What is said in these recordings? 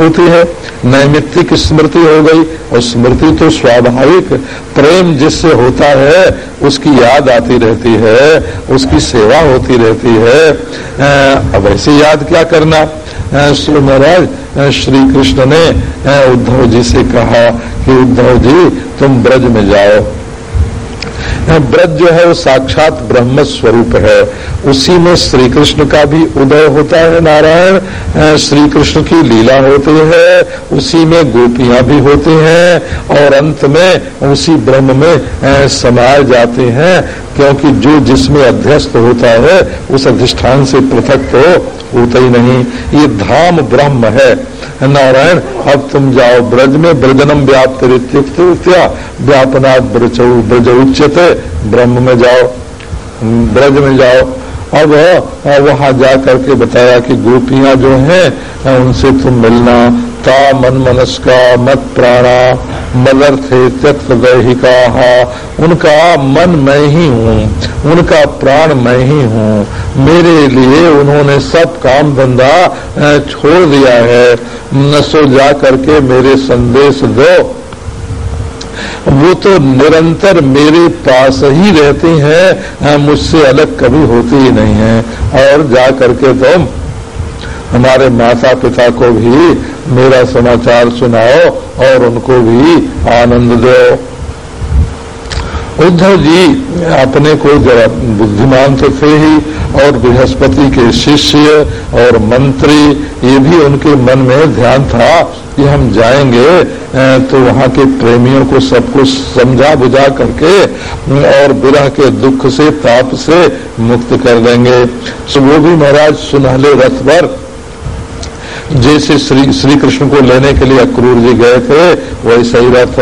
होती है। नैमित्तिक स्मृति हो गई और स्मृति तो स्वाभाविक, प्रेम जिससे होता है, उसकी याद आती रहती है, उसकी सेवा होती रहती है। अब ऐसे याद क्या करना? महाराज श्री कृष्ण ने उद्धव जी से कहा कि, उद्धव जी, तुम ब्रज में जाओ। ब्रज जो है वो साक्षात ब्रह्म स्वरूप है। उसी में श्री कृष्ण का भी उदय होता है नारायण श्री कृष्ण की लीला होती है, उसी में गोपियाँ भी होती हैं, और अंत में उसी ब्रह्म में समाये जाते हैं। क्योंकि जो जिसमें अध्यस्त होता है, उस अधिष्ठान से पृथक तो होता ही नहीं। ये धाम ब्रह्म है। नारायण, अब तुम जाओ ब्रज में, ब्रजनम व्याप्त रित्युक्त्या व्यापनाथ ब्रज ब्रज उच्चते ब्रह्म में जाओ। ब्रज में जाओ। अब, वहाँ जा करके बताया कि गोपियाँ जो हैं, उनसे तुम मिलना ता मन मनस्का मत प्राणा मदर्थे त्यक्त दैहिका उनका मन मैं ही हूँ, उनका प्राण मैं ही हूँ। मेरे लिए उन्होंने सब काम धंधा छोड़ दिया है। नसो जा करके मेरे संदेश दो। वो तो निरंतर मेरे पास ही रहती हैं मुझसे अलग कभी होती ही नहीं है। और जा करके तुम तो हमारे माता पिता को भी मेरा समाचार सुनाओ और उनको भी आनंद दो। उद्धव जी अपने को जरा बुद्धिमान तो थे ही और बृहस्पति के शिष्य और मंत्री, ये भी उनके मन में ध्यान था कि हम जाएँगे तो वहाँ के प्रेमियों को सब कुछ समझा बुझा करके और विरह के दुख से ताप से मुक्त कर देंगे। तो वो भी महाराज सुनहले रथ पर जैसे श्री श्री कृष्ण को लेने के लिए अक्रूर जी गए थे वैसा ही। रथ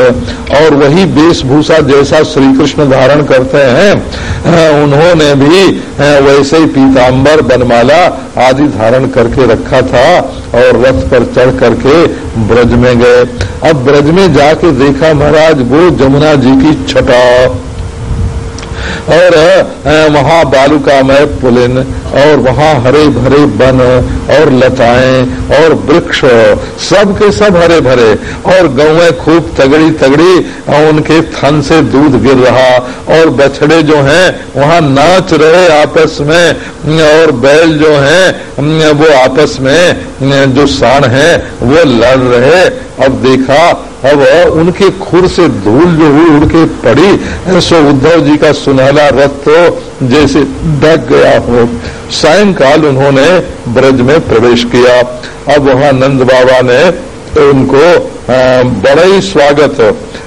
और वही वेशभूषा जैसा श्री कृष्ण धारण करते हैं उन्होंने भी वैसे ही पीताम्बर बनमाला आदि धारण करके रखा था और रथ पर चढ़ करके ब्रज में गए। अब ब्रज में जाके देखा महाराज, वो जमुना जी की छटा। और वहाँ बालुकामय पुलिन, और वहाँ हरे भरे वन, और लताएँ, और वृक्ष सब के सब हरे भरे और गौएँ खूब तगड़ी तगड़ी और उनके थन से दूध गिर रहा, और बछड़े जो हैं, वहाँ नाच रहे आपस में, और बैल जो हैं, वो आपस में, जो साण है, वो लड़ रहे। अब देखा, अब उनके खुर से धूल जो हुई उड़ के पड़ी, सो उद्धव जी का सुनहला रथ तो जैसे ढक गया हो। सायंकाल उन्होंने ब्रज में प्रवेश किया। अब वहाँ नंद बाबा ने उनको बड़ा ही स्वागत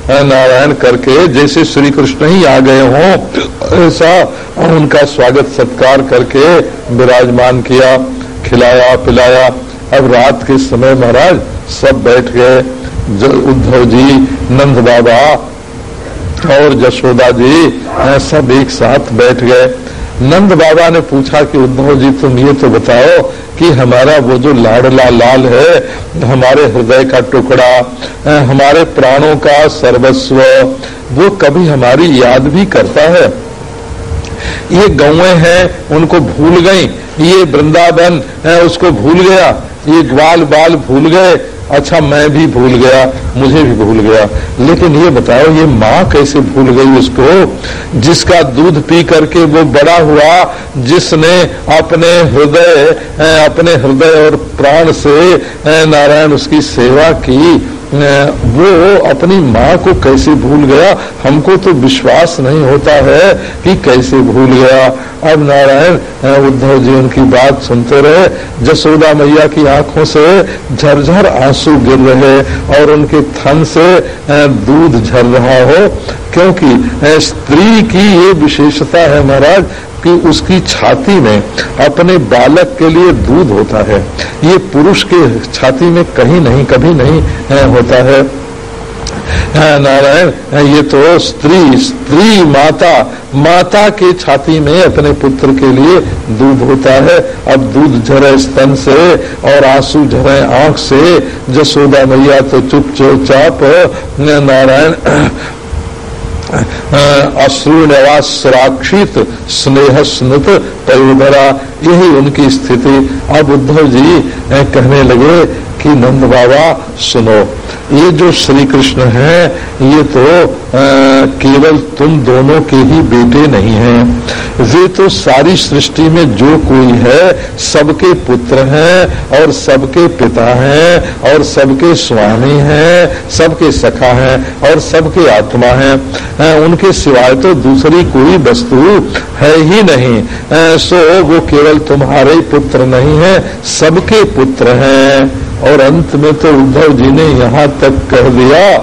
नारायण करके जैसे श्री कृष्ण ही आ गए हों, ऐसा उनका स्वागत सत्कार करके विराजमान किया, खिलाया, पिलाया। अब रात के समय महाराज सब बैठ गए। उद्धव जी, नंद बाबा और जशोदा जी सब एक साथ बैठ गए। नंद बाबा ने पूछा कि, उद्धव जी, तुम ये तो बताओ कि हमारा वो जो लाडला लाल है, हमारे हृदय का टुकड़ा हमारे प्राणों का सर्वस्व, वो कभी हमारी याद भी करता है? ये गौए हैं, उनको भूल गई। ये वृंदावन उसको भूल गया। ये ग्वाल बाल भूल गए। अच्छा मैं भी भूल गया, मुझे भी भूल गया। लेकिन ये बताओ, ये माँ कैसे भूल गई उसको? जिसका दूध पी करके वो बड़ा हुआ, जिसने अपने हृदय अपने हृदय और प्राण से, नारायण उसकी सेवा की वो अपनी माँ को कैसे भूल गया? हमको तो विश्वास नहीं होता है कि कैसे भूल गया। अब नारायण उद्धव जी, उनकी बात सुनते रहे। जसोदा मैया की आँखों से झरझर आँसू गिर रहे और उनके थन से दूध झर रहा हो। क्योंकि स्त्री की ये विशेषता है महाराज कि उसकी छाती में अपने बालक के लिए दूध होता है। ये पुरुष के छाती में कहीं नहीं, कभी नहीं होता है। नारायण ये तो स्त्री स्त्री माता माता के छाती में अपने पुत्र के लिए दूध होता है। अब दूध झरे स्तन से और आँसू झरे आँख से। जसोदा मैया तो चुप। चाप नारायण अश्रुणवासराक्षित स्नेह स्नुत पयोधरा यही उनकी स्थिति। अब उद्धव जी कहने लगे कि नंद बाबा सुनो। ये जो श्री कृष्ण है ये तो आ, केवल तुम दोनों के ही बेटे नहीं हैं। वे तो सारी सृष्टि में जो कोई है सबके पुत्र हैं और सबके पिता हैं और सबके स्वामी हैं सबके सखा हैं और सबके आत्मा हैं। उनके सिवाय तो दूसरी कोई वस्तु है ही नहीं। सो वो केवल तुम्हारे पुत्र नहीं है सबके पुत्र हैं। और अंत में तो उद्धव जी ने यहाँ तक कह दिया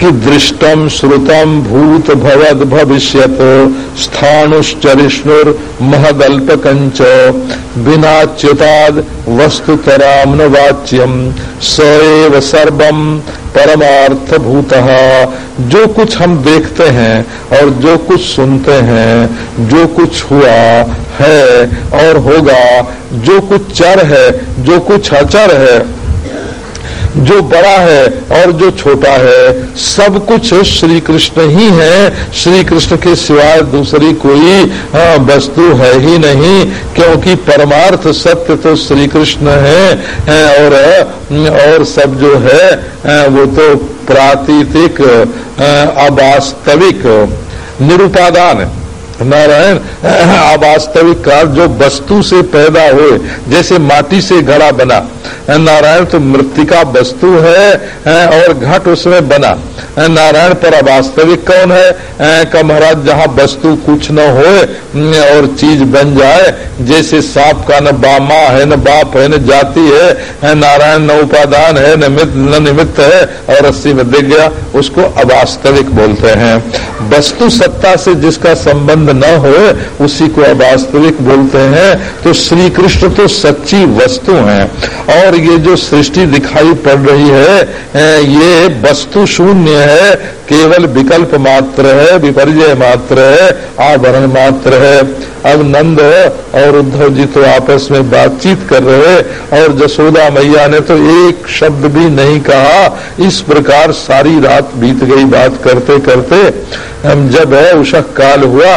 कि दृष्टम श्रुतम भूत भवद भविष्यत, स्थानुश्चरिष्णुर महदल्पकंच बिनाच्युताद वस्तु तराम वाच्यम सएव सर्वम परमार्थ भूत जो कुछ हम देखते हैं और जो कुछ सुनते हैं, जो कुछ हुआ है और होगा, जो कुछ चर है, जो कुछ अचर है जो बड़ा है और जो छोटा है सब कुछ श्री कृष्ण ही है। श्री कृष्ण के सिवाय दूसरी कोई हाँ, वस्तु है ही नहीं क्योंकि परमार्थ सत्य तो श्री कृष्ण है और और सब जो है वो तो प्रातीतिक अवास्तविक निरुपादान। है नारायण अवास्तविक काल जो वस्तु से पैदा हुए, जैसे माटी से घड़ा बना। नारायण तो मृतिका वस्तु है और घट उसमें बना। नारायण, पर अवास्तविक कौन है? का महाराज, जहाँ वस्तु कुछ न हो और चीज़ बन जाए, जैसे सांप का न बामा है, न बाप है, न जाति है नारायण, न उपादान है, न निमित्त है, और रस्सी में दिख गया उसको अवास्तविक बोलते हैं। वस्तु सत्ता से जिसका संबंध न हो, उसी को अवास्तविक बोलते हैं तो श्री कृष्ण तो सच्ची वस्तु हैं। और ये जो सृष्टि दिखाई पड़ रही है ये वस्तु शून्य है, केवल विकल्प मात्र है विपर्य मात्र है, आवरण मात्र है। अब नंद और उद्धव जी तो आपस में बातचीत कर रहे और जसोदा मैया ने तो एक शब्द भी नहीं कहा। इस प्रकार सारी रात बीत गई बात करते करते हम जब है उषक काल हुआ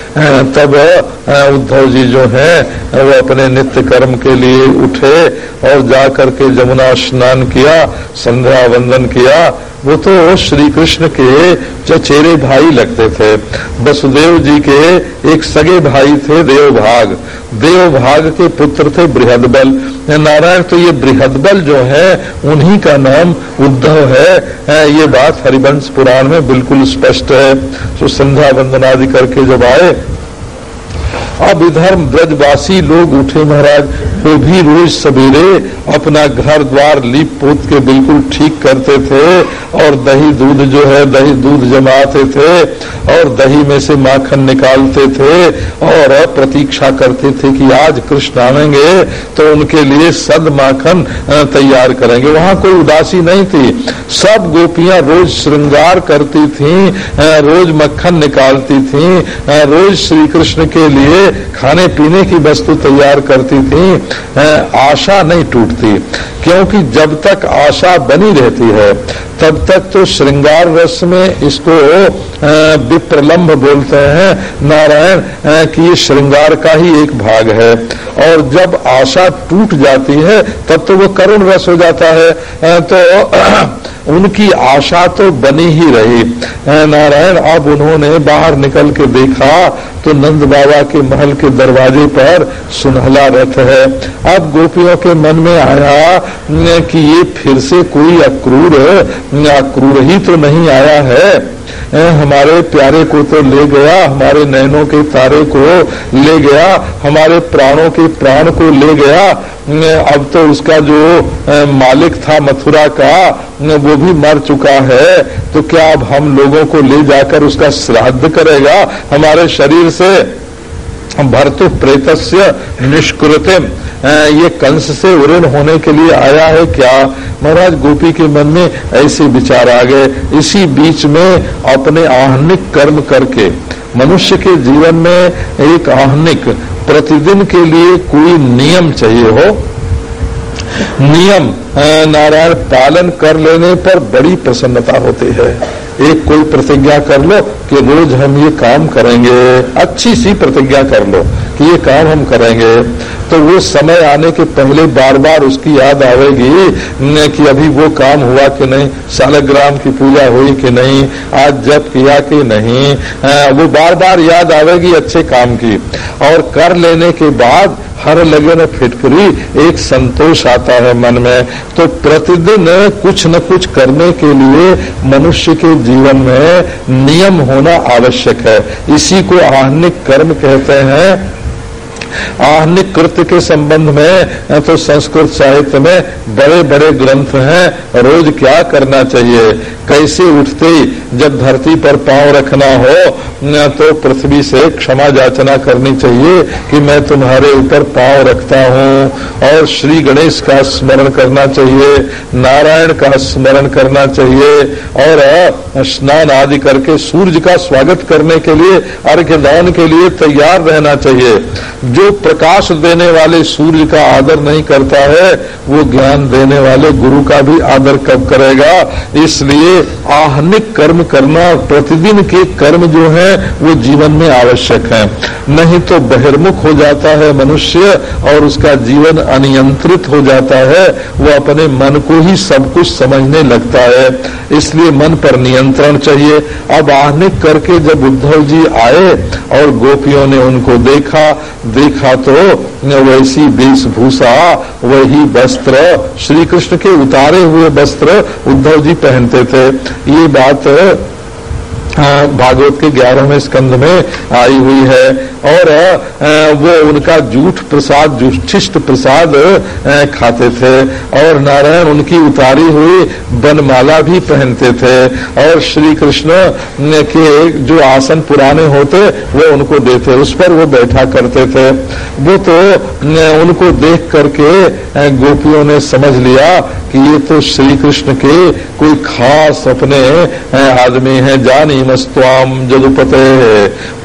तब उद्धव जी जो है, वो अपने नित्य कर्म के लिए उठे और जाकर के जमुना स्नान किया संध्या वंदन किया। वो तो श्री कृष्ण के चचेरे भाई लगते थे। वसुदेव जी के एक सगे भाई थे, देवभाग। देवभाग के पुत्र थे बृहदबल। नारायण तो ये बृहदबल जो है, उन्हीं का नाम उद्धव है। ये बात हरिवंश पुराण में बिल्कुल स्पष्ट है। तो संध्या वंदन आदि करके जब आए अब इधर ब्रजवासी लोग उठे महाराज वो भी रोज सवेरे अपना घर द्वार लीप पोत के बिल्कुल ठीक करते थे और दही दूध जो है, दही दूध जमाते थे और दही में से माखन निकालते थे और प्रतीक्षा करते थे कि आज कृष्ण आवेंगे तो उनके लिए सद माखन तैयार करेंगे। वहाँ कोई उदासी नहीं थी। सब गोपियाँ रोज श्रृंगार करती थी रोज मक्खन निकालती थी रोज श्री कृष्ण के लिए खाने पीने की वस्तु तैयार करती थी आशा नहीं टूटती, क्योंकि जब तक आशा बनी रहती है तब तक तो श्रृंगार रस में इसको विप्रलम्ब बोलते हैं। नारायण कि ये श्रृंगार का ही एक भाग है। और जब आशा टूट जाती है, तब तो वो करुण रस हो जाता है। तो उनकी आशा तो बनी ही रही। नारायण, अब उन्होंने बाहर निकल के देखा तो नंद बाबा के महल के दरवाजे पर सुनहला रथ है। अब गोपियों के मन में आया कि ये फिर से कोई अक्रूर अक्रूर ही तो नहीं आया है। हमारे प्यारे को तो ले गया, हमारे नैनों के तारे को ले गया, हमारे प्राणों के प्राण को ले गया। अब तो उसका जो मालिक था मथुरा का वो भी मर चुका है। तो क्या अब हम लोगों को ले जाकर उसका श्राद्ध करेगा हमारे शरीर से? भरतु प्रेतस्य निष्कृतिम। ये कंस से उऋण होने के लिए आया है क्या? महाराज गोपी के मन में ऐसे विचार आ गए। इसी बीच में अपने आहनिक कर्म करके, मनुष्य के जीवन में एक आहनिक, प्रतिदिन के लिए कोई नियम चाहिए हो? नियम नारायण पालन कर लेने पर बड़ी प्रसन्नता होती है। एक कोई प्रतिज्ञा कर लो कि रोज हम ये काम करेंगे, अच्छी सी प्रतिज्ञा कर लो कि ये काम हम करेंगे। तो वो समय आने के पहले बार बार उसकी याद आवेगी कि अभी वो काम हुआ कि नहीं, सालग्राम की पूजा हुई कि नहीं, आज जब किया कि नहीं। वो बार बार याद आवेगी अच्छे काम की। और कर लेने के बाद हर लगे न फिटकरी, एक संतोष आता है मन में। तो प्रतिदिन कुछ न कुछ करने के लिए मनुष्य के जीवन में नियम होना आवश्यक है। इसी को आहनिक कर्म कहते हैं आहनिक कृत्य के संबंध में तो संस्कृत साहित्य में बड़े बड़े ग्रंथ हैं, रोज क्या करना चाहिए? कैसे उठते जब धरती पर पाँव रखना हो? तो पृथ्वी से क्षमा याचना करनी चाहिए कि मैं तुम्हारे ऊपर पाँव रखता हूँ। और श्री गणेश का स्मरण करना चाहिए, नारायण का स्मरण करना चाहिए, और स्नान आदि करके सूर्य का स्वागत करने के लिए अर्घ्य दान के लिए तैयार रहना चाहिए। जो प्रकाश देने वाले सूर्य का आदर नहीं करता है, वो ज्ञान देने वाले गुरु का भी आदर कब करेगा? इसलिए आहनिक कर्म करना, प्रतिदिन के कर्म जो है, वो जीवन में आवश्यक है। नहीं तो बहिर्मुख हो जाता है मनुष्य और उसका जीवन अनियंत्रित हो जाता है। वो अपने मन को ही सब कुछ समझने लगता है। इसलिए मन पर नियंत्रण चाहिए। अब आहनिक करके जब उद्धव जी आए और गोपियों ने उनको देखा देखा तो वैसी वेशभूषा, वही वस्त्र। श्री कृष्ण के उतारे हुए वस्त्र उद्धव जी पहनते थे। ये बात भागवत के ग्यारहवें स्कंद में आई हुई है। और वो उनका जूठ प्रसाद जुष्ठिष्ट प्रसाद खाते थे। और नारायण उनकी उतारी हुई बनमाला भी पहनते थे। और श्री कृष्ण के जो आसन पुराने होते, वो उनको देते। उस पर वो बैठा करते थे। वो तो उनको देख करके गोपियों ने समझ लिया कि ये तो श्री कृष्ण के कोई खास अपने आदमी हैं, जानी मस्वाम जदुपते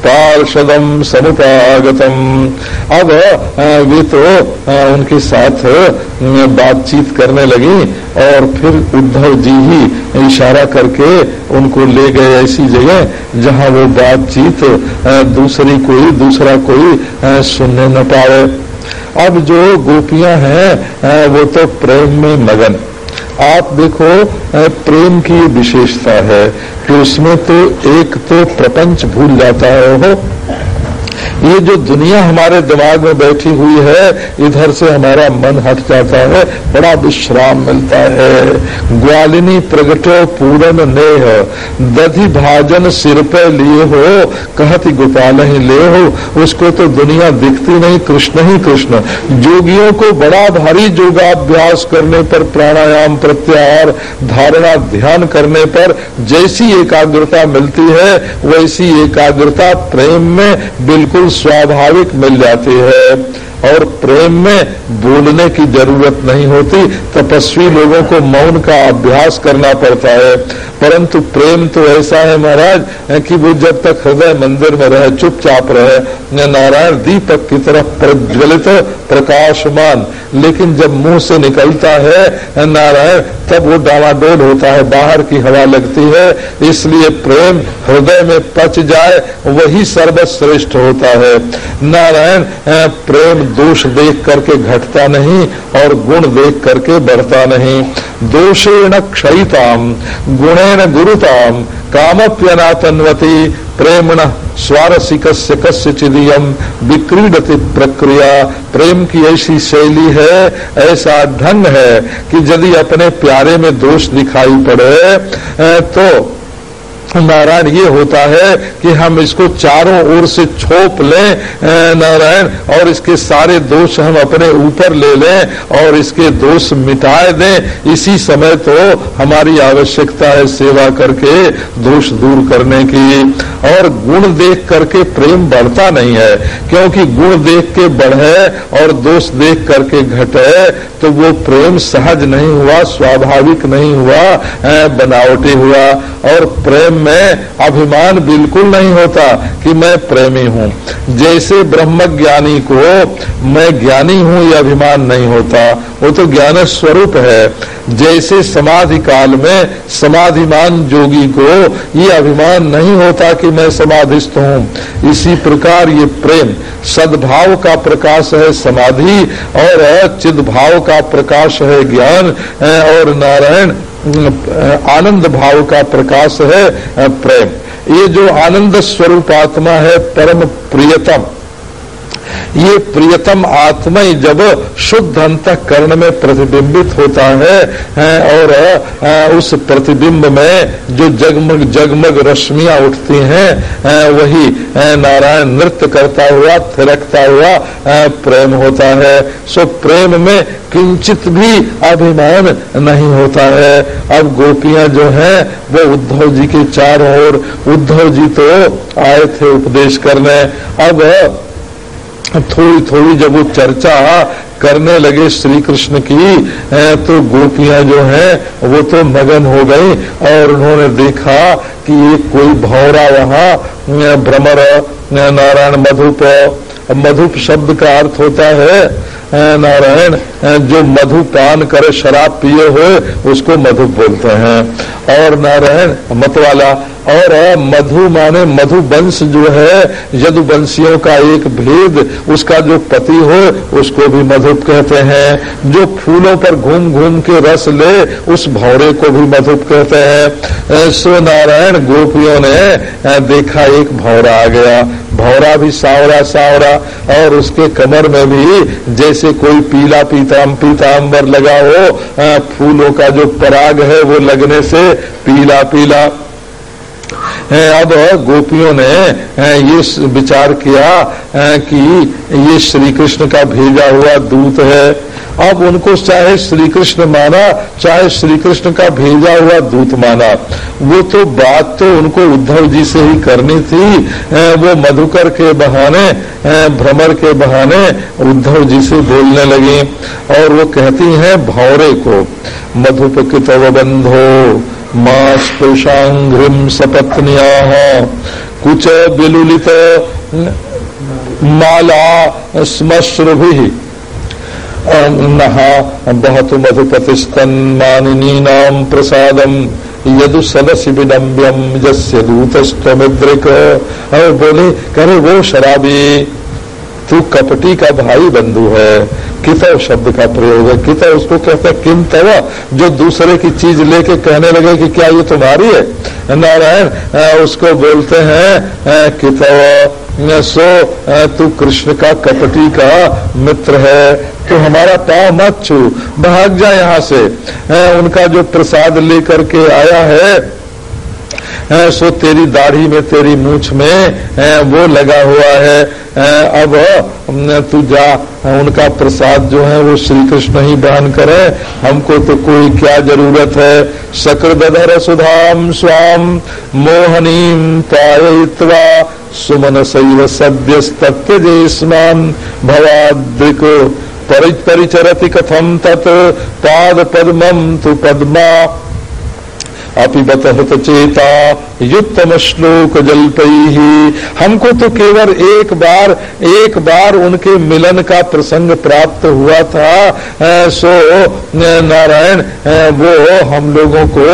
पार्षदम समुपागतम अब वे तो उनके साथ बातचीत करने लगी और फिर उद्धव जी ही इशारा करके उनको ले गए ऐसी जगह जहाँ वो बातचीत दूसरी कोई, दूसरा कोई सुनने न पाए। अब जो गोपियाँ हैं वो तो प्रेम में मगन। आप देखो प्रेम की विशेषता है कि उसमें तो एक तो प्रपंच भूल जाता है वो। ये जो दुनिया हमारे दिमाग में बैठी हुई है, इधर से हमारा मन हट जाता है, बड़ा विश्राम मिलता है। ग्वालिनी प्रगटो पूरन नेह, दधि भाजन सिर पे लिए हो, कहती गोपाल ही ले हो। उसको तो दुनिया दिखती नहीं, कृष्ण ही कृष्ण। जोगियों को बड़ा भारी योगाभ्यास करने पर, प्राणायाम प्रत्याहार धारणा ध्यान करने पर जैसी एकाग्रता मिलती है, वैसी एकाग्रता प्रेम में बिल्कुल स्वाभाविक मिल जाती है। और प्रेम में बोलने की ज़रूरत नहीं होती। तपस्वी लोगों को मौन का अभ्यास करना पड़ता है। परंतु प्रेम तो ऐसा है महाराज कि वो जब तक हृदय मंदिर में रहे, चुपचाप रहे नारायण दीपक की तरफ़ प्रज्वलित, प्रकाशमान। लेकिन जब मुँह से निकलता है नारायण, तब वो डावाडोल होता है, बाहर की हवा लगती है। इसलिए प्रेम हृदय में पच जाए, वही सर्वश्रेष्ठ होता है। नारायण प्रेम दोष देख करके घटता नहीं और गुण देख करके बढ़ता नहीं। दोषेण क्षयिताम, गुणेन गुरुताम, कामप्यनातन्वती, प्रेमण स्वारसिक कस्य चिदियम विक्रीडति प्रक्रिया। प्रेम की ऐसी शैली है, ऐसा ढंग है कि यदि अपने प्यारे में दोष दिखाई पड़े तो नारायण, ये होता है कि हम इसको चारों ओर से छोप लें नारायण, और इसके सारे दोष हम अपने ऊपर ले लें और इसके दोष मिटाए दें। इसी समय तो हमारी आवश्यकता है सेवा करके दोष दूर करने की। और गुण देख करके प्रेम बढ़ता नहीं है, क्योंकि गुण देख के बढ़े और दोष देख करके घटे तो वो प्रेम सहज नहीं हुआ, स्वाभाविक नहीं हुआ बनावटी हुआ। और प्रेम में अभिमान बिल्कुल नहीं होता कि मैं प्रेमी हूँ। जैसे ब्रह्म ज्ञानी को मैं ज्ञानी हूँ, ये अभिमान नहीं होता। वो तो ज्ञान स्वरूप है। जैसे समाधि काल में समाधिमान जोगी को ये अभिमान नहीं होता कि मैं समाधिस्थ हूँ। इसी प्रकार ये प्रेम, सद्भाव का प्रकाश है समाधि और चिद भाव का प्रकाश है ज्ञान, और नारायण आनंद भाव का प्रकाश है प्रेम। ये जो आनंद स्वरूप आत्मा है परम प्रियतम। ये प्रियतम आत्मा ही जब शुद्ध अंत कर्ण में प्रतिबिंबित होता है और उस प्रतिबिंब में जो जगमग जगमग रश्मियाँ उठती हैं वही नारायण नृत्य करता हुआ, थिरकता हुआ प्रेम होता है। सो प्रेम में किंचित भी अभिमान नहीं होता है। अब गोपियाँ जो हैं, वो उद्धव जी के चारों ओर, उद्धव जी तो आए थे उपदेश करने। अब थोड़ी थोड़ी जब वो चर्चा करने लगे श्री कृष्ण की तो गोपियाँ जो हैं, वो तो मगन हो गई और उन्होंने देखा कि ये कोई भौरा वहाँ भ्रमर नारायण मधुप मधुप शब्द का अर्थ होता है नारायण जो मधु पान करे, शराब पिए हुए, उसको मधु बोलते हैं। और नारायण, मतवाला और मधु माने मधु वंश जो है, यदुवंशियों का एक भेद, उसका जो पति हो, उसको भी मधु कहते हैं। जो फूलों पर घूम घूम के रस ले, उस भौरे को भी मधुप कहते हैं। सो नारायण गोपियों ने देखा एक भौरा आ गया। भौरा भी सावरा सावरा, और उसके कमर में भी जैसे कोई पीला पीताम पीताम्बर लगा हो फूलों का जो पराग है, वो लगने से पीला पीला अब गोपियों ने ये विचार किया कि ये श्री कृष्ण का भेजा हुआ दूत है। अब उनको चाहे श्री कृष्ण माना, चाहे श्री कृष्ण का भेजा हुआ दूत माना। वो तो बात तो उनको उद्धव जी से ही करनी थी। वो मधुकर के बहाने भ्रमर के बहाने उद्धव जी से बोलने लगी। और वो कहती हैं, भौरे को, मधुपकित बंधो मास्पृशाघ्रिम सपत्निया। कुछ बिलुलित माला श्मश्रुभि नहा बहुत मधुपतिस्तन मानिनी नाम प्रसादम यदु सदस्य विडम्ब्यम जस्य दूतस्तमिद्रिक और बोले, करे वो शराबी। तू कपटी का भाई बंधु है। कितव शब्द का प्रयोग है? कितव उसको कहते हैं, किम तव? जो दूसरे की चीज़ लेके कहने लगे कि क्या ये तुम्हारी है? नारायण उसको बोलते हैं कितव। सो तू कृष्ण का कपटी का मित्र है। तो हमारा पाव मत छू। भाग जा यहाँ से। उनका जो प्रसाद लेकर के आया है सो तेरी दाढ़ी में, तेरी मूछ में वो लगा हुआ है। अब तू जा, उनका प्रसाद जो है, वो श्री कृष्ण ही दान करे। हमको तो कोई क्या ज़रूरत है? शक्रदर सुधाम स्वाम, मोहनीम पायित्वा सुमन शैव सद्य स्मान भवाद्रिक। परिचरति कथम तत्, पाद पद्मम तु पद्मा अपिबत हित चेता युक्तम श्लोक जलपई हमको तो केवल एक बार एक बार उनके मिलन का प्रसंग प्राप्त हुआ था। सो नारायण वो हम लोगों को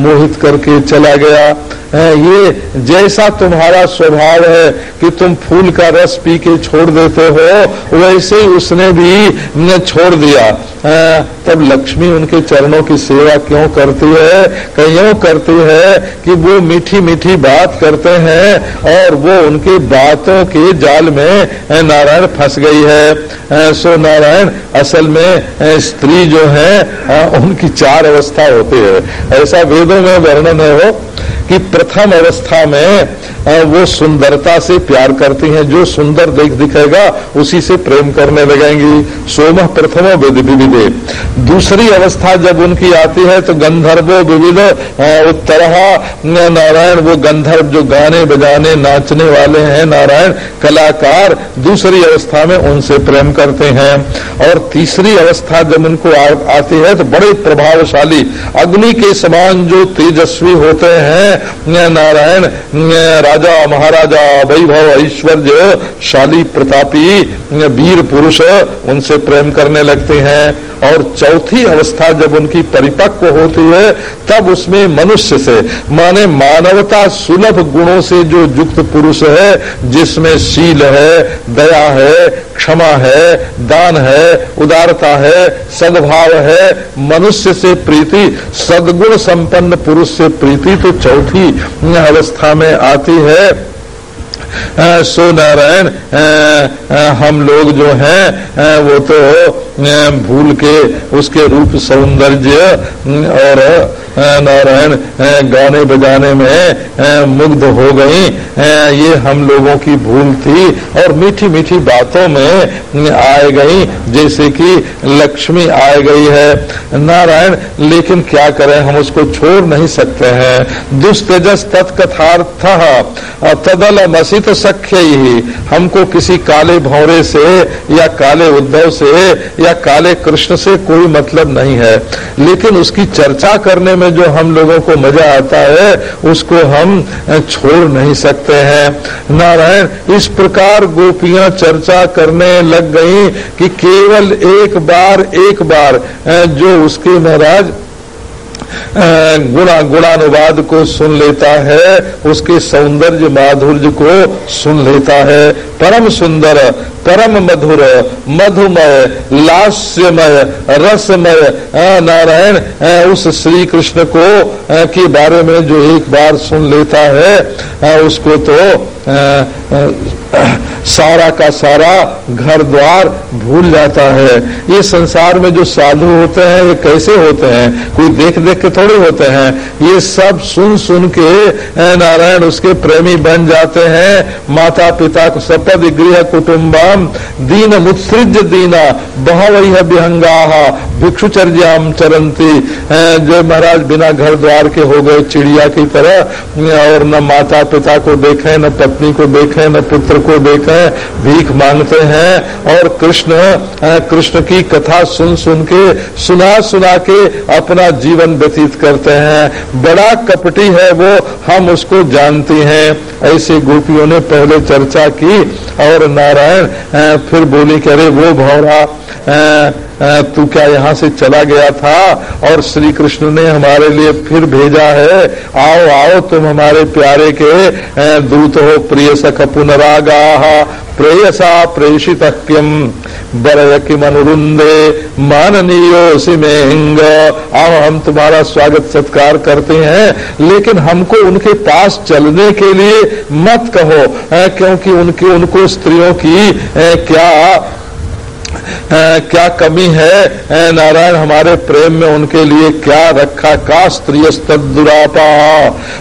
मोहित करके चला गया। ये जैसा तुम्हारा स्वभाव है कि तुम फूल का रस पी के छोड़ देते हो, वैसे ही उसने भी छोड़ दिया। तब लक्ष्मी उनके चरणों की सेवा क्यों करती है? क्यों करती है कि वो मीठी मीठी बात करते हैं और वो उनकी बातों के जाल में नारायण फंस गई है। सो नारायण, असल में स्त्री जो है, उनकी चार अवस्था होती है। ऐसा वेदों में वर्णन है वो। कि प्रथम अवस्था में वो सुंदरता से प्यार करती हैं जो सुंदर देख दिखेगा उसी से प्रेम करने लगेंगी। सोम प्रथम विविधे। दूसरी अवस्था जब उनकी आती है तो गंधर्वो विविध उत्तर नारायण वो गंधर्व जो गाने बजाने नाचने वाले हैं नारायण कलाकार दूसरी अवस्था में उनसे प्रेम करते हैं। और तीसरी अवस्था जब उनको आ, आती है तो बड़े प्रभावशाली। अग्नि के समान जो तेजस्वी होते हैं नारायण राजा महाराजा वैभव ऐश्वर्य शाली प्रतापी वीर पुरुष उनसे प्रेम करने लगते हैं। और चौथी अवस्था जब उनकी परिपक्व होती है, तब उसमें मनुष्य से, माने मानवता सुलभ गुणों से जो युक्त पुरुष है, जिसमें शील है, दया है, क्षमा है, दान है, उदारता है, सद्भाव है, मनुष्य से प्रीति, सदगुण संपन्न पुरुष से प्रीति तो चौथी अवस्था में आती है। सो नारायण हम लोग जो हैं वो तो भूल के उसके रूप सौंदर्य और नारायण गाने बजाने में मुग्ध हो गई ये हम लोगों की भूल थी और मीठी मीठी बातों में आए गई, जैसे कि लक्ष्मी आ गई है। नारायण, लेकिन क्या करें, हम उसको छोड़ नहीं सकते हैं। दुष्तेजस तत्कथार्थ तदल मसित सख्य ही। हमको किसी काले भौरे से या काले उद्धव से या काले कृष्ण से कोई मतलब नहीं है। लेकिन उसकी चर्चा करने में जो हम लोगों को मज़ा आता है, उसको हम छोड़ नहीं सकते हैं। नारायण, इस प्रकार गोपियाँ चर्चा करने लग गई कि केवल एक बार एक बार जो उसके महाराज गुणा, गुणानुवाद को सुन लेता है, उसके सौंदर्य माधुर्य को सुन लेता है। परम सुंदर, परम मधुर, मधुमय, लास्यमय, रसमय नारायण उस श्री कृष्ण को के बारे में जो एक बार सुन लेता है उसको तो सारा का सारा घर द्वार भूल जाता है। ये संसार में जो साधु होते हैं, ये कैसे होते हैं? कोई देख देख के थोड़े होते हैं। ये सब सुन सुन के नारायण उसके प्रेमी बन जाते हैं। माता पिता को सपद गृह कुटुम्बम दीन मुत्सृज दीना बहवही विहंगा भिक्षुचर्याम चरंती जो महाराज बिना घर द्वार के हो गए, चिड़िया की तरह, और न माता पिता को देखे, न पत्नी को देखे, न पुत्र को देखे, भीख मांगते हैं। और कृष्ण कृष्ण की कथा सुन सुन के, सुना सुना के अपना जीवन व्यतीत करते हैं। बड़ा कपटी है वो, हम उसको जानते हैं। ऐसे गोपियों ने पहले चर्चा की और नारायण फिर बोली करे वो भौरा तू क्या यहाँ से चला गया था? और श्री कृष्ण ने हमारे लिए फिर भेजा है, आओ आओ तुम हमारे प्यारे के दूत हो प्रिय सख पुनरागा प्रेयसा प्रेषित किम बरय किम अनुरुंदे माननीय सिमेंग आओ, हम तुम्हारा स्वागत सत्कार करते हैं। लेकिन हमको उनके पास चलने के लिए मत कहो क्योंकि उनके, उनको स्त्रियों की क्या क्या कमी है? नारायण, हमारे प्रेम में उनके लिए क्या रखा? का स्त्री दुरापा?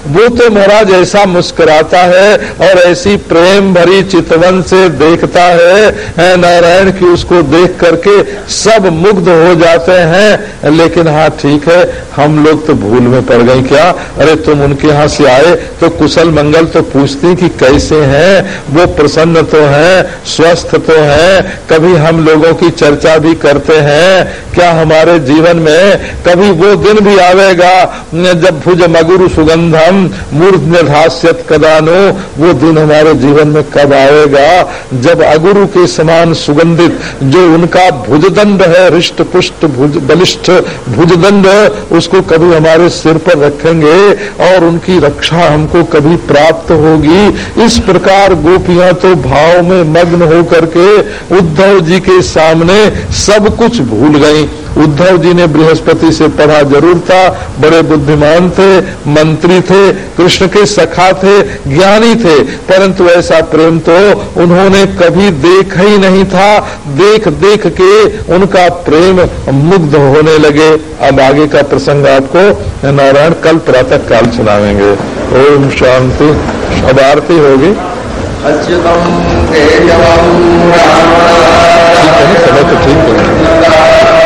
वो तो महाराज ऐसा मुस्कुराता है और ऐसी प्रेम भरी चितवन से देखता है। नारायण की उसको देख करके सब मुग्ध हो जाते हैं। लेकिन हाँ ठीक है, हम लोग तो भूल में पड़ गए क्या? अरे, तुम उनके यहाँ से आए तो कुशल मंगल तो पूछती कि कैसे हैं? वो प्रसन्न तो हैं, स्वस्थ तो हैं। कभी हम लोगों की चर्चा भी करते हैं। क्या हमारे जीवन में कभी वो दिन भी आवेगा? जब भुज मगुरु सुगंधम मूर्ध निर्धास्यत कदानो, वो दिन हमारे जीवन में कब आएगा? जब अगुरु के समान सुगंधित, जो उनका भुजदंड है रिष्ट पुष्ट भुज, बलिष्ठ भुजदंड, उसको कभी हमारे सिर पर रखेंगे और उनकी रक्षा हमको कभी प्राप्त होगी। इस प्रकार गोपियाँ तो भाव में मग्न होकर के उद्धव जी के सामने सब कुछ भूल गई। उद्धव जी ने बृहस्पति से पढ़ा, ज़रूर था, बड़े बुद्धिमान थे, मंत्री थे, कृष्ण के सखा थे, ज्ञानी थे, परंतु ऐसा प्रेम तो उन्होंने कभी देखा ही नहीं था। देख देख के उनका प्रेम मुग्ध होने लगे। अब आगे का प्रसंग आपको नारायण कल प्रातः काल सुनावेंगे। ओम शांति। आरती होगी। अच्युतम नहीं समय तो ठीक है